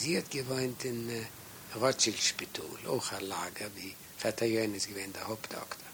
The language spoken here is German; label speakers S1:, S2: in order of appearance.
S1: Sie hat gewohnt in äh, Rothschild-Spital, auch ein Lager, wie Vater Jönes gewesen, der Hauptdoktor.